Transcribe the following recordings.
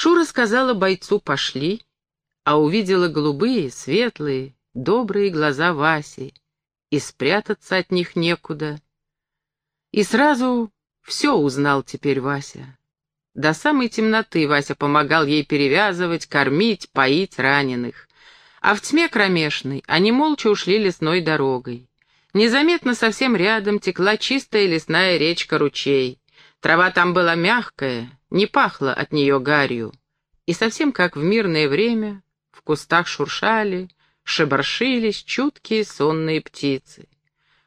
Шура сказала бойцу «пошли», а увидела голубые, светлые, добрые глаза Васи, и спрятаться от них некуда. И сразу все узнал теперь Вася. До самой темноты Вася помогал ей перевязывать, кормить, поить раненых. А в тьме кромешной они молча ушли лесной дорогой. Незаметно совсем рядом текла чистая лесная речка-ручей. Трава там была мягкая, не пахла от нее гарью. И совсем как в мирное время в кустах шуршали, шебаршились чуткие сонные птицы.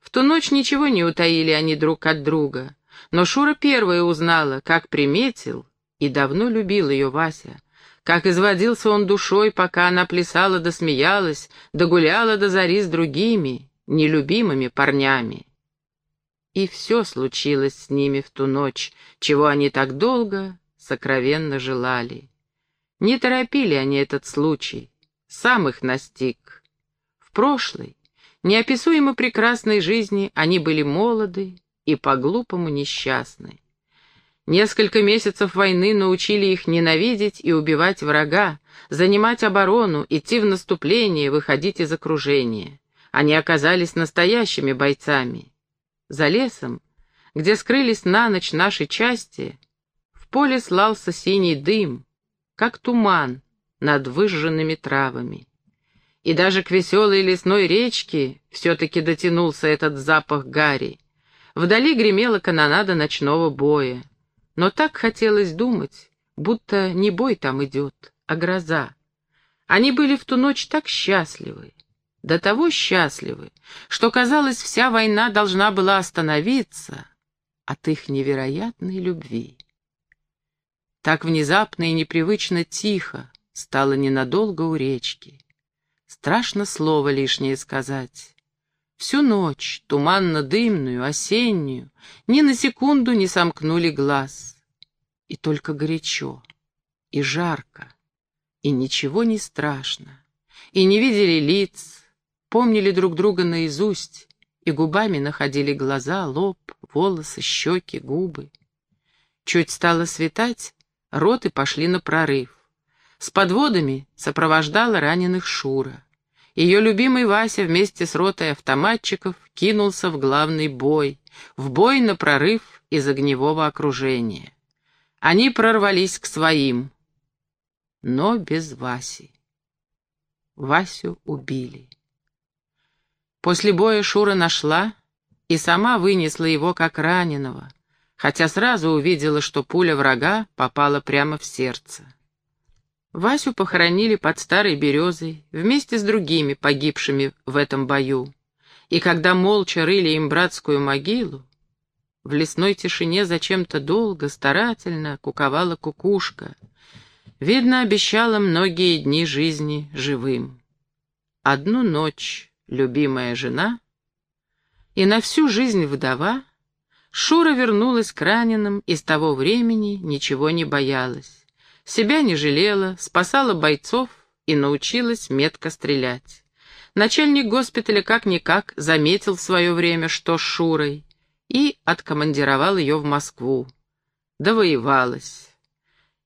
В ту ночь ничего не утаили они друг от друга. Но Шура первая узнала, как приметил и давно любил ее Вася, как изводился он душой, пока она плясала да смеялась, да гуляла до зари с другими, нелюбимыми парнями. И все случилось с ними в ту ночь, чего они так долго сокровенно желали. Не торопили они этот случай, сам их настиг. В прошлой, неописуемо прекрасной жизни они были молоды, и по-глупому несчастны. Несколько месяцев войны научили их ненавидеть и убивать врага, занимать оборону, идти в наступление, выходить из окружения. Они оказались настоящими бойцами. За лесом, где скрылись на ночь наши части, в поле слался синий дым, как туман над выжженными травами. И даже к веселой лесной речке все-таки дотянулся этот запах гари. Вдали гремела канонада ночного боя. Но так хотелось думать, будто не бой там идет, а гроза. Они были в ту ночь так счастливы, до того счастливы, что, казалось, вся война должна была остановиться от их невероятной любви. Так внезапно и непривычно тихо стало ненадолго у речки. Страшно слово лишнее сказать. Всю ночь, туманно-дымную, осеннюю, ни на секунду не сомкнули глаз. И только горячо, и жарко, и ничего не страшно, и не видели лиц, помнили друг друга наизусть, и губами находили глаза, лоб, волосы, щеки, губы. Чуть стало светать, роты пошли на прорыв. С подводами сопровождала раненых Шура. Ее любимый Вася вместе с ротой автоматчиков кинулся в главный бой, в бой на прорыв из огневого окружения. Они прорвались к своим, но без Васи. Васю убили. После боя Шура нашла и сама вынесла его как раненого, хотя сразу увидела, что пуля врага попала прямо в сердце. Васю похоронили под старой березой вместе с другими погибшими в этом бою. И когда молча рыли им братскую могилу, в лесной тишине зачем-то долго, старательно куковала кукушка. Видно, обещала многие дни жизни живым. Одну ночь любимая жена и на всю жизнь вдова, Шура вернулась к раненым и с того времени ничего не боялась. Себя не жалела, спасала бойцов и научилась метко стрелять. Начальник госпиталя как-никак заметил в свое время, что с Шурой, и откомандировал ее в Москву. Довоевалась.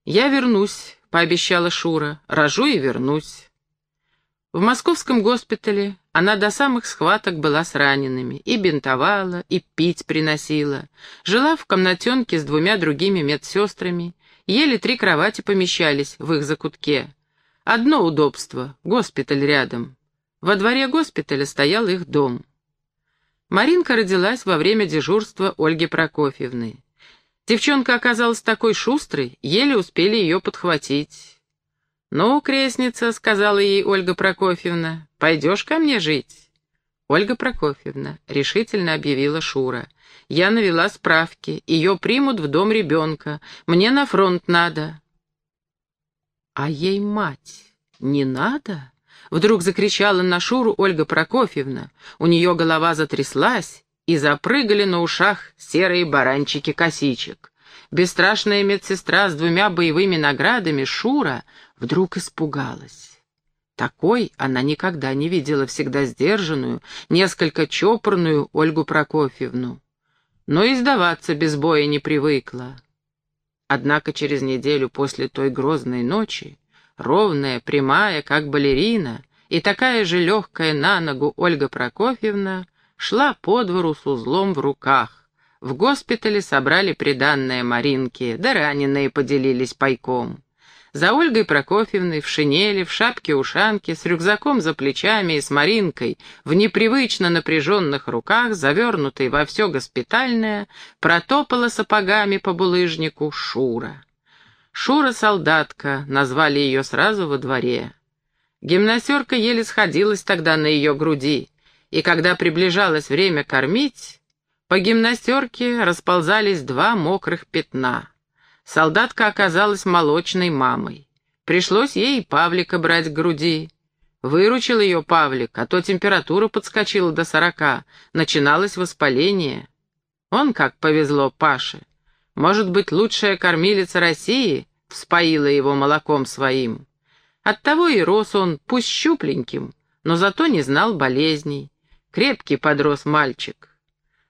«Я вернусь», — пообещала Шура, — «рожу и вернусь». В московском госпитале она до самых схваток была с ранеными, и бинтовала, и пить приносила. Жила в комнатенке с двумя другими медсестрами, Еле три кровати помещались в их закутке. Одно удобство — госпиталь рядом. Во дворе госпиталя стоял их дом. Маринка родилась во время дежурства Ольги Прокофьевны. Девчонка оказалась такой шустрой, еле успели ее подхватить. «Ну, крестница», — сказала ей Ольга Прокофьевна, — «пойдешь ко мне жить?» Ольга Прокофьевна решительно объявила Шура — я навела справки. Ее примут в дом ребенка. Мне на фронт надо. А ей мать не надо? Вдруг закричала на Шуру Ольга Прокофьевна. У нее голова затряслась, и запрыгали на ушах серые баранчики косичек. Бесстрашная медсестра с двумя боевыми наградами Шура вдруг испугалась. Такой она никогда не видела всегда сдержанную, несколько чопорную Ольгу Прокофьевну но и сдаваться без боя не привыкла. Однако через неделю после той грозной ночи, ровная, прямая, как балерина, и такая же легкая на ногу Ольга Прокофьевна шла по двору с узлом в руках. В госпитале собрали приданное Маринке, да раненые поделились пайком. За Ольгой Прокофьевной в шинели, в шапке-ушанке, с рюкзаком за плечами и с Маринкой, в непривычно напряженных руках, завернутой во все госпитальное, протопала сапогами по булыжнику Шура. Шура-солдатка, назвали ее сразу во дворе. Гимнастерка еле сходилась тогда на ее груди, и когда приближалось время кормить, по гимнастерке расползались два мокрых пятна — Солдатка оказалась молочной мамой. Пришлось ей и Павлика брать к груди. Выручил ее Павлик, а то температура подскочила до сорока, начиналось воспаление. Он как повезло Паше. Может быть, лучшая кормилица России вспоила его молоком своим. Оттого и рос он, пусть щупленьким, но зато не знал болезней. Крепкий подрос мальчик.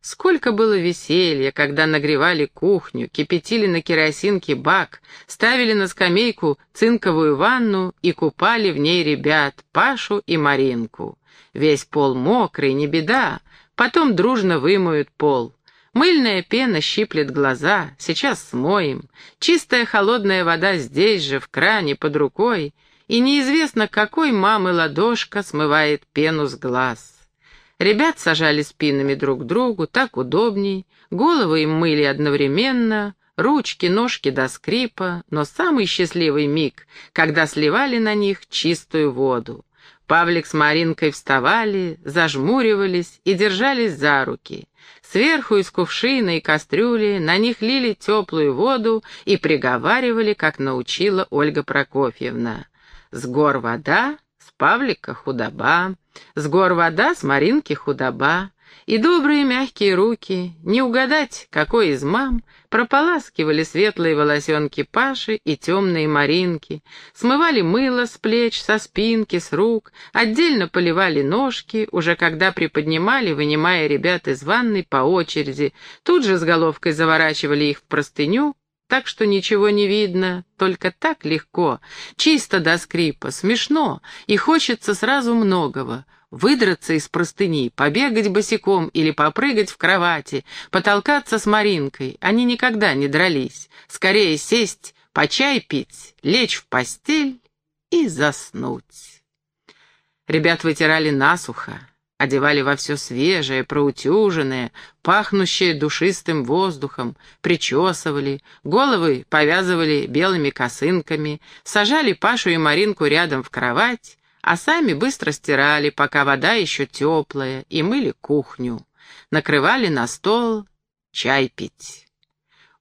Сколько было веселья, когда нагревали кухню, кипятили на керосинке бак, ставили на скамейку цинковую ванну и купали в ней ребят, Пашу и Маринку. Весь пол мокрый, не беда, потом дружно вымоют пол. Мыльная пена щиплет глаза, сейчас смоем. Чистая холодная вода здесь же, в кране, под рукой, и неизвестно, какой мамы ладошка смывает пену с глаз. Ребят сажали спинами друг к другу, так удобней, головы им мыли одновременно, ручки, ножки до скрипа, но самый счастливый миг, когда сливали на них чистую воду. Павлик с Маринкой вставали, зажмуривались и держались за руки. Сверху из кувшина и кастрюли на них лили теплую воду и приговаривали, как научила Ольга Прокофьевна. «С гор вода, с Павлика худоба, с гор вода, с Маринки худоба, и добрые мягкие руки, не угадать, какой из мам, прополаскивали светлые волосенки Паши и темные Маринки, смывали мыло с плеч, со спинки, с рук, отдельно поливали ножки, уже когда приподнимали, вынимая ребят из ванной по очереди, тут же с головкой заворачивали их в простыню, так что ничего не видно, только так легко, чисто до скрипа, смешно, и хочется сразу многого. Выдраться из простыни, побегать босиком или попрыгать в кровати, потолкаться с Маринкой. Они никогда не дрались. Скорее сесть, по чай пить, лечь в постель и заснуть. Ребят вытирали насухо, одевали во все свежее, проутюженное, пахнущее душистым воздухом, причесывали, головы повязывали белыми косынками, сажали Пашу и Маринку рядом в кровать, а сами быстро стирали, пока вода еще теплая, и мыли кухню. Накрывали на стол чай пить.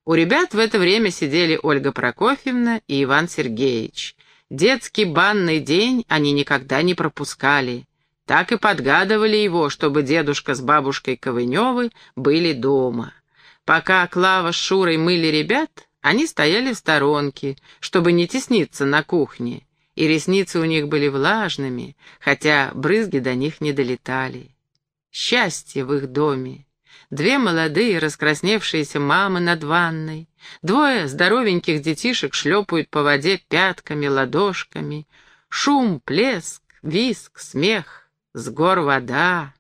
У ребят в это время сидели Ольга Прокофьевна и Иван Сергеевич. Детский банный день они никогда не пропускали. Так и подгадывали его, чтобы дедушка с бабушкой Ковыневы были дома. Пока Клава с Шурой мыли ребят, они стояли в сторонке, чтобы не тесниться на кухне, и ресницы у них были влажными, хотя брызги до них не долетали. Счастье в их доме. Две молодые раскрасневшиеся мамы над ванной, двое здоровеньких детишек шлепают по воде пятками, ладошками. Шум, плеск, виск, смех. С гор вода.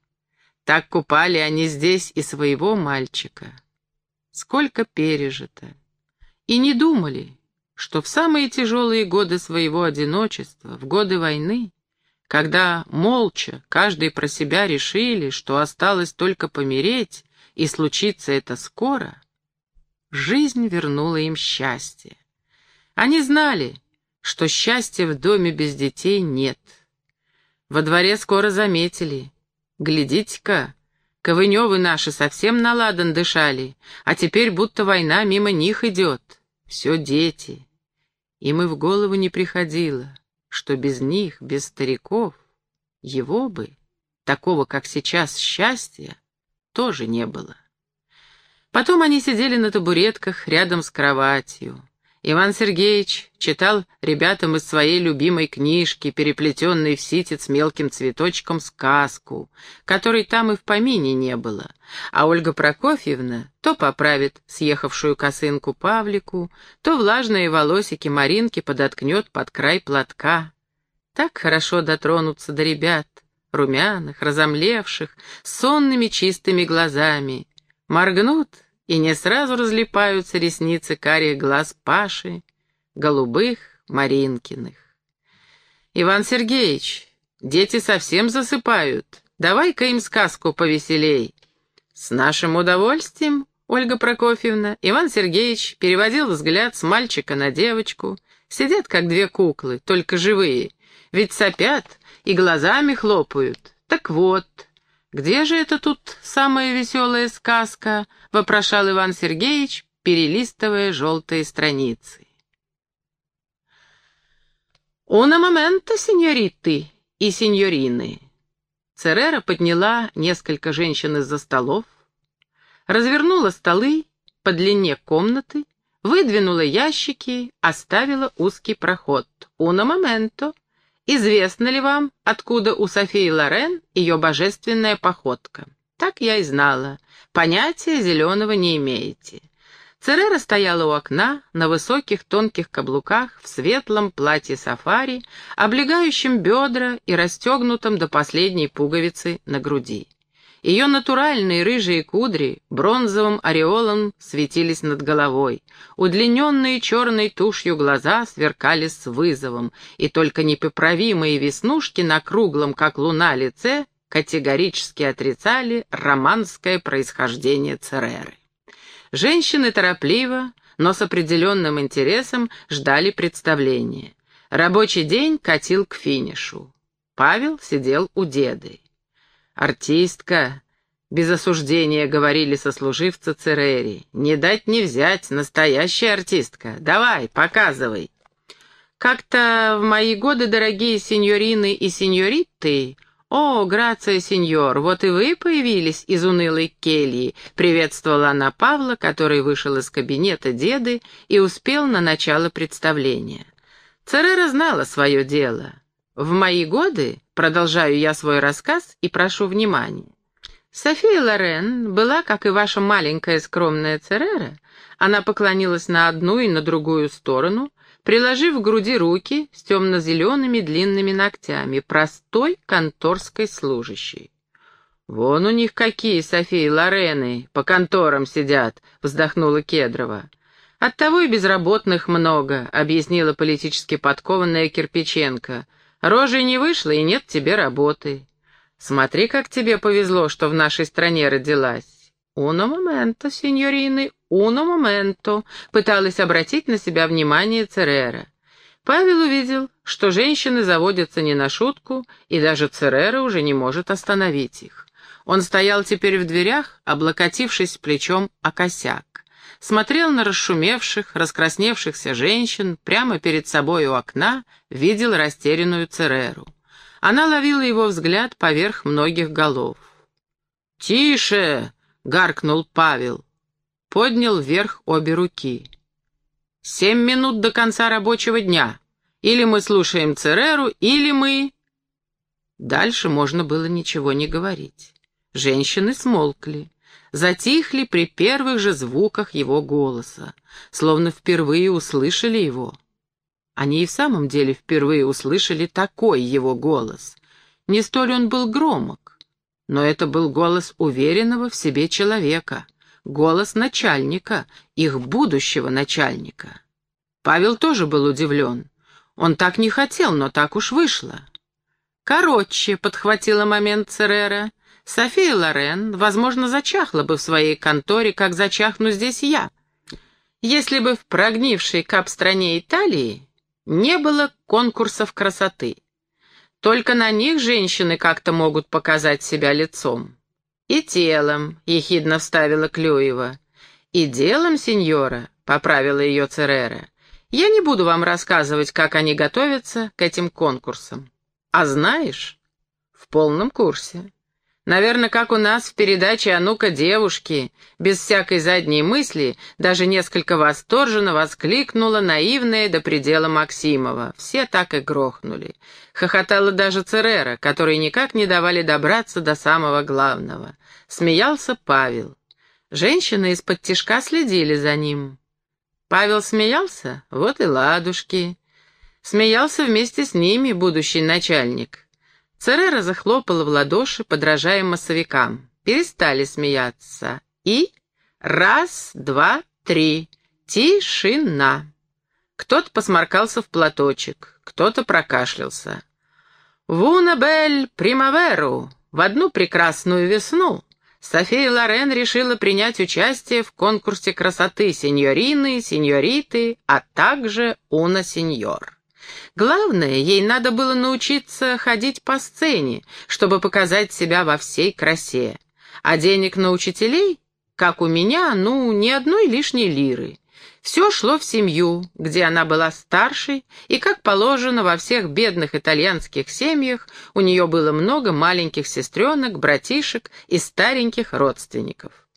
Так купали они здесь и своего мальчика. Сколько пережито. И не думали, что в самые тяжелые годы своего одиночества, в годы войны, когда молча каждый про себя решили, что осталось только помереть, и случится это скоро, жизнь вернула им счастье. Они знали, что счастья в доме без детей нет — во дворе скоро заметили. Глядите-ка, Ковыневы наши совсем наладан дышали, а теперь будто война мимо них идет. Все дети. Им и в голову не приходило, что без них, без стариков, его бы, такого, как сейчас, счастья, тоже не было. Потом они сидели на табуретках рядом с кроватью. Иван Сергеевич читал ребятам из своей любимой книжки, переплетенной в ситец мелким цветочком, сказку, которой там и в помине не было, а Ольга Прокофьевна то поправит съехавшую косынку Павлику, то влажные волосики Маринки подоткнет под край платка. Так хорошо дотронуться до ребят, румяных, разомлевших, сонными чистыми глазами. Моргнут — и не сразу разлипаются ресницы карих глаз Паши, голубых Маринкиных. «Иван Сергеевич, дети совсем засыпают. Давай-ка им сказку повеселей». «С нашим удовольствием, Ольга Прокофьевна». Иван Сергеевич переводил взгляд с мальчика на девочку. Сидят, как две куклы, только живые. Ведь сопят и глазами хлопают. Так вот, «Где же это тут самая веселая сказка?» — вопрошал Иван Сергеевич, перелистывая желтые страницы. «Уна момента, сеньориты и сеньорины!» Церера подняла несколько женщин из-за столов, развернула столы по длине комнаты, выдвинула ящики, оставила узкий проход. «Уна моменто!» Известно ли вам, откуда у Софии Лорен ее божественная походка? Так я и знала. Понятия зеленого не имеете. Церера стояла у окна на высоких тонких каблуках в светлом платье сафари, облегающем бедра и расстегнутом до последней пуговицы на груди. Ее натуральные рыжие кудри бронзовым ореолом светились над головой. Удлиненные черной тушью глаза сверкали с вызовом, и только непоправимые веснушки на круглом, как луна, лице категорически отрицали романское происхождение Цереры. Женщины торопливо, но с определенным интересом ждали представления. Рабочий день катил к финишу. Павел сидел у деды. «Артистка!» — без осуждения говорили сослуживцы Церери. «Не дать не взять, настоящая артистка. Давай, показывай!» «Как-то в мои годы, дорогие сеньорины и сеньориты, «О, грация, сеньор, вот и вы появились из унылой кельи», — приветствовала она Павла, который вышел из кабинета деды и успел на начало представления. Церера знала свое дело. В мои годы, продолжаю я свой рассказ и прошу внимания, София Лорен была, как и ваша маленькая скромная Церера, она поклонилась на одну и на другую сторону, приложив к груди руки с темно-зелеными длинными ногтями, простой конторской служащей. «Вон у них какие, Софии Лорены, по конторам сидят», — вздохнула Кедрова. «Оттого и безработных много», — объяснила политически подкованная Кирпиченко — Рожей не вышло, и нет тебе работы. Смотри, как тебе повезло, что в нашей стране родилась. «Уно моменто, сеньорины, уно моменто», — пыталась обратить на себя внимание Церера. Павел увидел, что женщины заводятся не на шутку, и даже Церера уже не может остановить их. Он стоял теперь в дверях, облокотившись плечом о косяк смотрел на расшумевших, раскрасневшихся женщин, прямо перед собой у окна видел растерянную Цереру. Она ловила его взгляд поверх многих голов. «Тише!» — гаркнул Павел. Поднял вверх обе руки. «Семь минут до конца рабочего дня. Или мы слушаем Цереру, или мы...» Дальше можно было ничего не говорить. Женщины смолкли затихли при первых же звуках его голоса, словно впервые услышали его. Они и в самом деле впервые услышали такой его голос. Не столь он был громок, но это был голос уверенного в себе человека, голос начальника, их будущего начальника. Павел тоже был удивлен. Он так не хотел, но так уж вышло. «Короче», — подхватила момент Церера, София Лорен, возможно, зачахла бы в своей конторе, как зачахну здесь я, если бы в прогнившей кап-стране Италии не было конкурсов красоты. Только на них женщины как-то могут показать себя лицом. «И телом», — ехидно вставила Клюева. «И делом, сеньора», — поправила ее Церера. «Я не буду вам рассказывать, как они готовятся к этим конкурсам. А знаешь, в полном курсе. Наверное, как у нас в передаче «А ну-ка, девушки», без всякой задней мысли, даже несколько восторженно воскликнула наивная до предела Максимова. Все так и грохнули. Хохотала даже Церера, которые никак не давали добраться до самого главного. Смеялся Павел. Женщины из-под тишка следили за ним. Павел смеялся? Вот и ладушки. Смеялся вместе с ними будущий начальник. Церера захлопала в ладоши, подражая массовикам. Перестали смеяться. И раз, два, три. Тишина. Кто-то посморкался в платочек, кто-то прокашлялся. «Вунабель примаверу» в одну прекрасную весну София Лорен решила принять участие в конкурсе красоты сеньорины, сеньориты, а также уна сеньор. Главное, ей надо было научиться ходить по сцене, чтобы показать себя во всей красе. А денег на учителей, как у меня, ну, ни одной лишней лиры. Все шло в семью, где она была старшей, и, как положено во всех бедных итальянских семьях, у нее было много маленьких сестренок, братишек и стареньких родственников.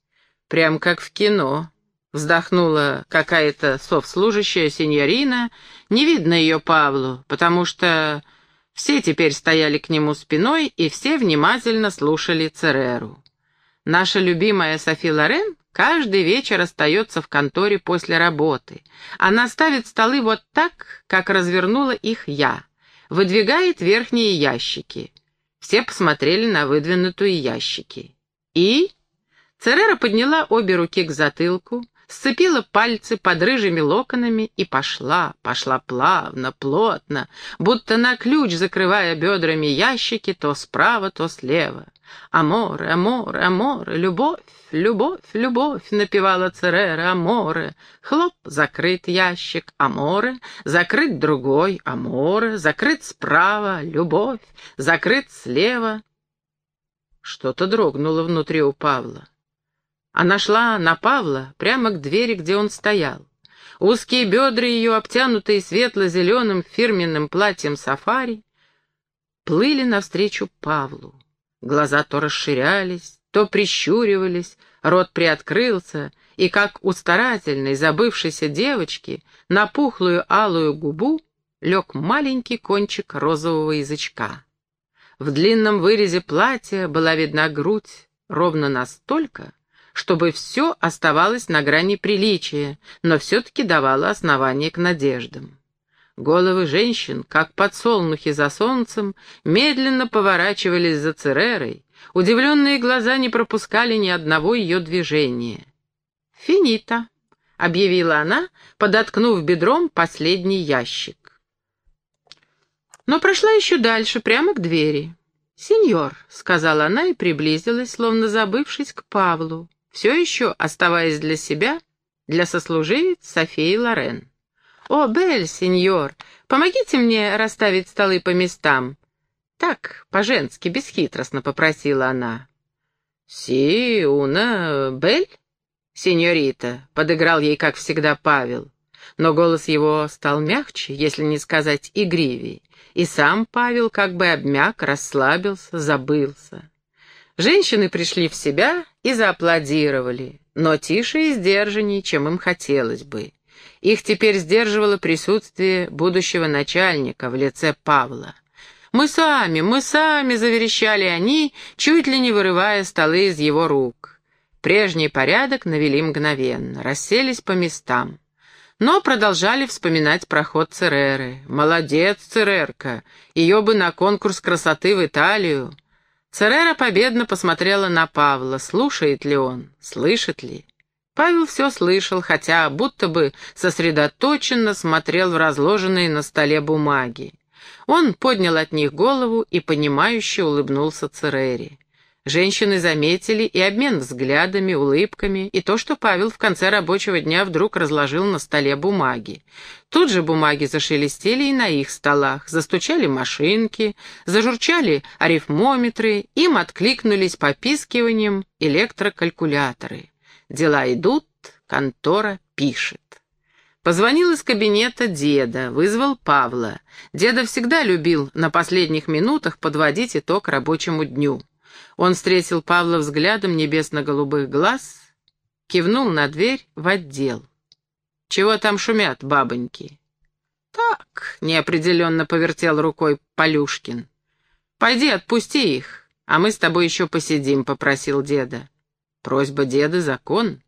Прям как в кино, Вздохнула какая-то совслужащая сеньорина. Не видно ее Павлу, потому что все теперь стояли к нему спиной и все внимательно слушали Цереру. Наша любимая Софи Лорен каждый вечер остается в конторе после работы. Она ставит столы вот так, как развернула их я. Выдвигает верхние ящики. Все посмотрели на выдвинутые ящики. И... Церера подняла обе руки к затылку, сцепила пальцы под рыжими локонами и пошла, пошла плавно, плотно, будто на ключ закрывая бедрами ящики то справа, то слева. «Аморе, аморе, аморе, любовь, любовь, любовь», — напевала Церера, «аморе». Хлоп, закрыт ящик, аморе, закрыт другой, аморе, закрыт справа, любовь, закрыт слева. Что-то дрогнуло внутри у Павла. Она шла на Павла прямо к двери, где он стоял. Узкие бедра ее, обтянутые светло-зеленым фирменным платьем сафари, плыли навстречу Павлу. Глаза то расширялись, то прищуривались, рот приоткрылся, и, как у старательной, забывшейся девочки, на пухлую алую губу лег маленький кончик розового язычка. В длинном вырезе платья была видна грудь ровно настолько, чтобы все оставалось на грани приличия, но все-таки давало основание к надеждам. Головы женщин, как подсолнухи за солнцем, медленно поворачивались за Церерой, удивленные глаза не пропускали ни одного ее движения. «Финита», — объявила она, подоткнув бедром последний ящик. Но прошла еще дальше, прямо к двери. «Сеньор», — сказала она и приблизилась, словно забывшись к Павлу все еще оставаясь для себя, для сослуживец Софии Лорен. «О, Бель, сеньор, помогите мне расставить столы по местам». Так, по-женски, бесхитростно попросила она. «Си, уна, Бель?» «Сеньорита», — подыграл ей, как всегда, Павел. Но голос его стал мягче, если не сказать игривее, и сам Павел как бы обмяк, расслабился, забылся. Женщины пришли в себя и зааплодировали, но тише и сдержаннее, чем им хотелось бы. Их теперь сдерживало присутствие будущего начальника в лице Павла. «Мы сами, мы сами!» — заверещали они, чуть ли не вырывая столы из его рук. Прежний порядок навели мгновенно, расселись по местам. Но продолжали вспоминать проход Цереры. «Молодец, Церерка! Ее бы на конкурс красоты в Италию!» Церера победно посмотрела на Павла, слушает ли он, слышит ли. Павел все слышал, хотя будто бы сосредоточенно смотрел в разложенные на столе бумаги. Он поднял от них голову и, понимающе улыбнулся Церере. Женщины заметили и обмен взглядами, улыбками, и то, что Павел в конце рабочего дня вдруг разложил на столе бумаги. Тут же бумаги зашелестели и на их столах, застучали машинки, зажурчали арифмометры, им откликнулись попискиванием электрокалькуляторы. Дела идут, контора пишет. Позвонил из кабинета деда, вызвал Павла. Деда всегда любил на последних минутах подводить итог рабочему дню. Он встретил Павла взглядом небесно-голубых глаз, кивнул на дверь в отдел. «Чего там шумят, бабоньки?» «Так», — неопределенно повертел рукой Полюшкин. «Пойди, отпусти их, а мы с тобой еще посидим», — попросил деда. Просьба деда — закон.